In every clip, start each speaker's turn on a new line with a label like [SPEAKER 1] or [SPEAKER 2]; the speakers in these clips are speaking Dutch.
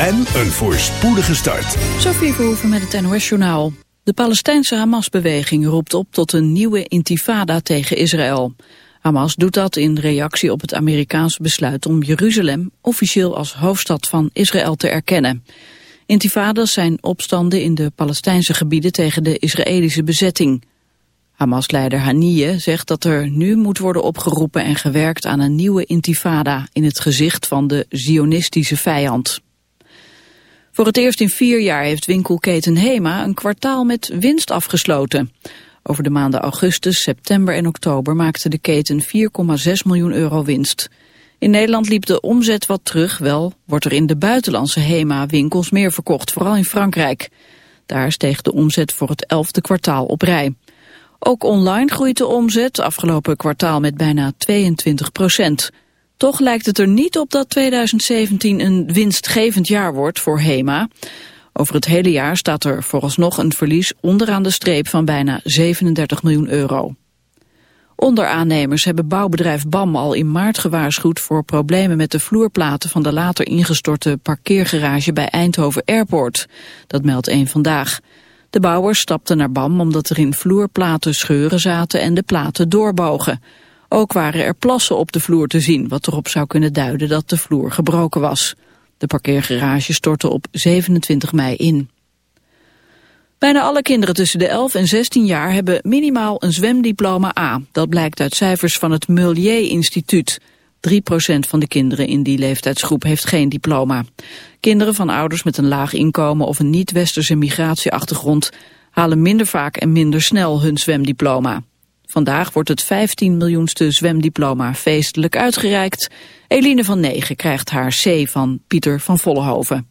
[SPEAKER 1] en een voorspoedige start.
[SPEAKER 2] Sophie Verhoeven met het NOS-journaal. De Palestijnse Hamas-beweging roept op tot een nieuwe intifada tegen Israël. Hamas doet dat in reactie op het Amerikaanse besluit om Jeruzalem officieel als hoofdstad van Israël te erkennen. Intifadas zijn opstanden in de Palestijnse gebieden tegen de Israëlische bezetting. Hamas-leider Haniyeh zegt dat er nu moet worden opgeroepen en gewerkt aan een nieuwe intifada in het gezicht van de zionistische vijand. Voor het eerst in vier jaar heeft winkelketen Hema een kwartaal met winst afgesloten. Over de maanden augustus, september en oktober maakte de keten 4,6 miljoen euro winst. In Nederland liep de omzet wat terug, wel wordt er in de buitenlandse HEMA-winkels meer verkocht, vooral in Frankrijk. Daar steeg de omzet voor het elfde kwartaal op rij. Ook online groeit de omzet, afgelopen kwartaal met bijna 22 procent. Toch lijkt het er niet op dat 2017 een winstgevend jaar wordt voor HEMA. Over het hele jaar staat er vooralsnog een verlies onderaan de streep van bijna 37 miljoen euro. Onderaannemers hebben bouwbedrijf BAM al in maart gewaarschuwd voor problemen met de vloerplaten van de later ingestorte parkeergarage bij Eindhoven Airport. Dat meldt één vandaag. De bouwers stapten naar BAM omdat er in vloerplaten scheuren zaten en de platen doorbogen. Ook waren er plassen op de vloer te zien, wat erop zou kunnen duiden dat de vloer gebroken was. De parkeergarage stortte op 27 mei in. Bijna alle kinderen tussen de 11 en 16 jaar hebben minimaal een zwemdiploma A. Dat blijkt uit cijfers van het Mulier Instituut. 3% van de kinderen in die leeftijdsgroep heeft geen diploma. Kinderen van ouders met een laag inkomen of een niet-westerse migratieachtergrond halen minder vaak en minder snel hun zwemdiploma. Vandaag wordt het 15 miljoenste zwemdiploma feestelijk uitgereikt. Eline van Negen krijgt haar C van Pieter van Vollenhoven.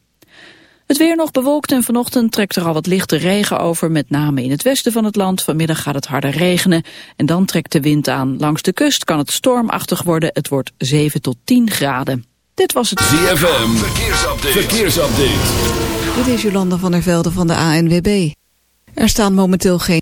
[SPEAKER 2] Het weer nog bewolkt en vanochtend trekt er al wat lichte regen over, met name in het westen van het land. Vanmiddag gaat het harder regenen en dan trekt de wind aan. Langs de kust kan het stormachtig worden. Het wordt 7 tot 10 graden. Dit was het
[SPEAKER 1] ZFM, verkeersupdate. verkeersupdate.
[SPEAKER 2] Dit is Jolanda van der Velde van de ANWB. Er staan momenteel geen...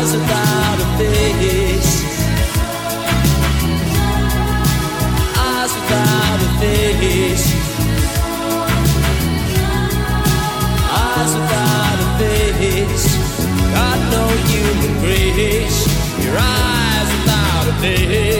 [SPEAKER 3] eyes without a face. Eyes without a face. Eyes without a face. God, no human grace. Your eyes without a face.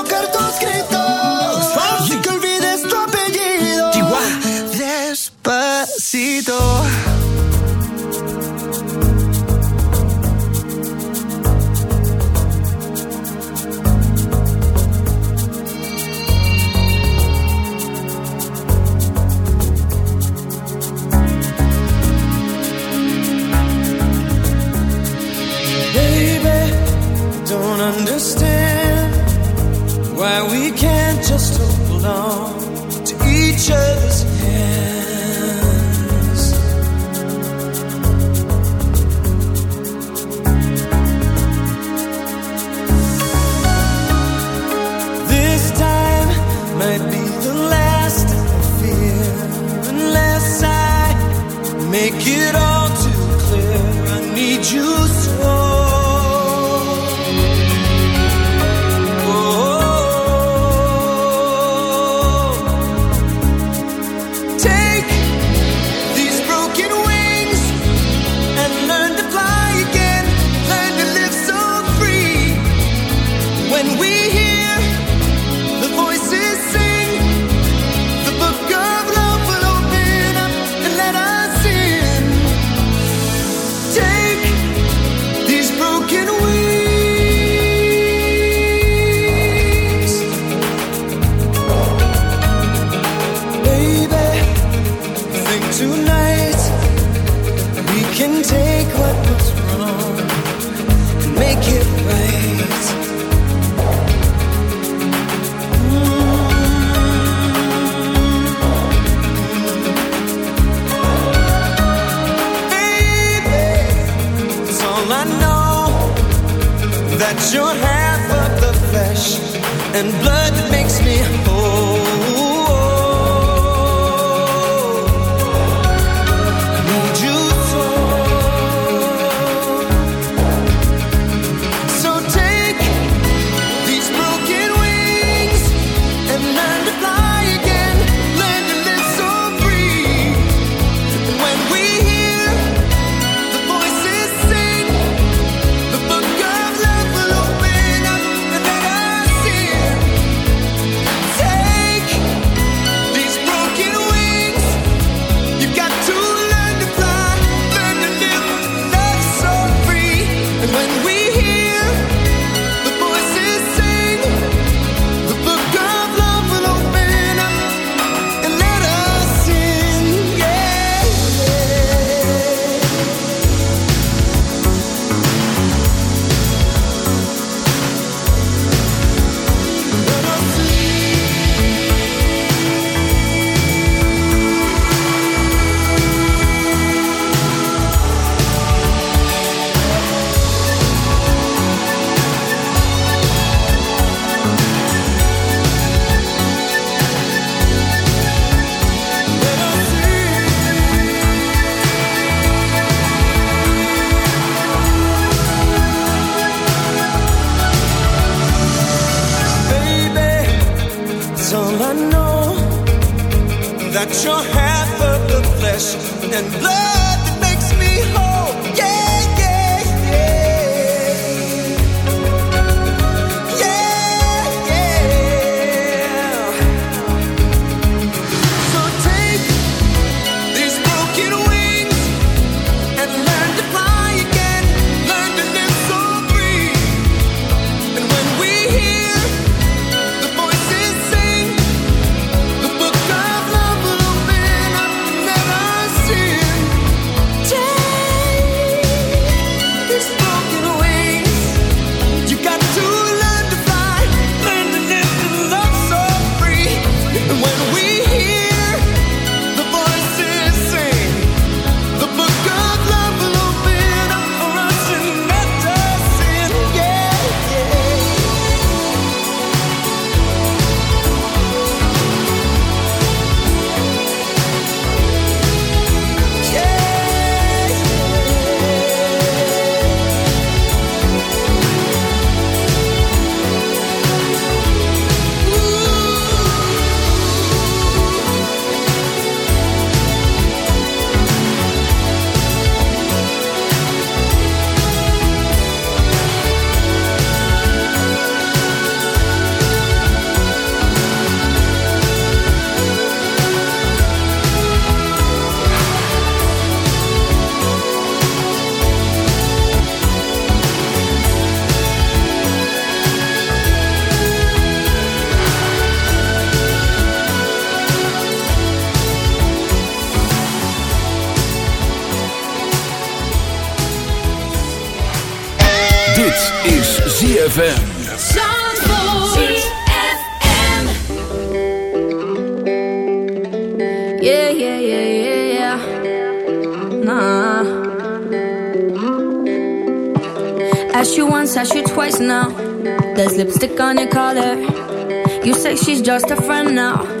[SPEAKER 4] just
[SPEAKER 5] a friend now.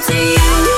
[SPEAKER 6] to
[SPEAKER 7] you.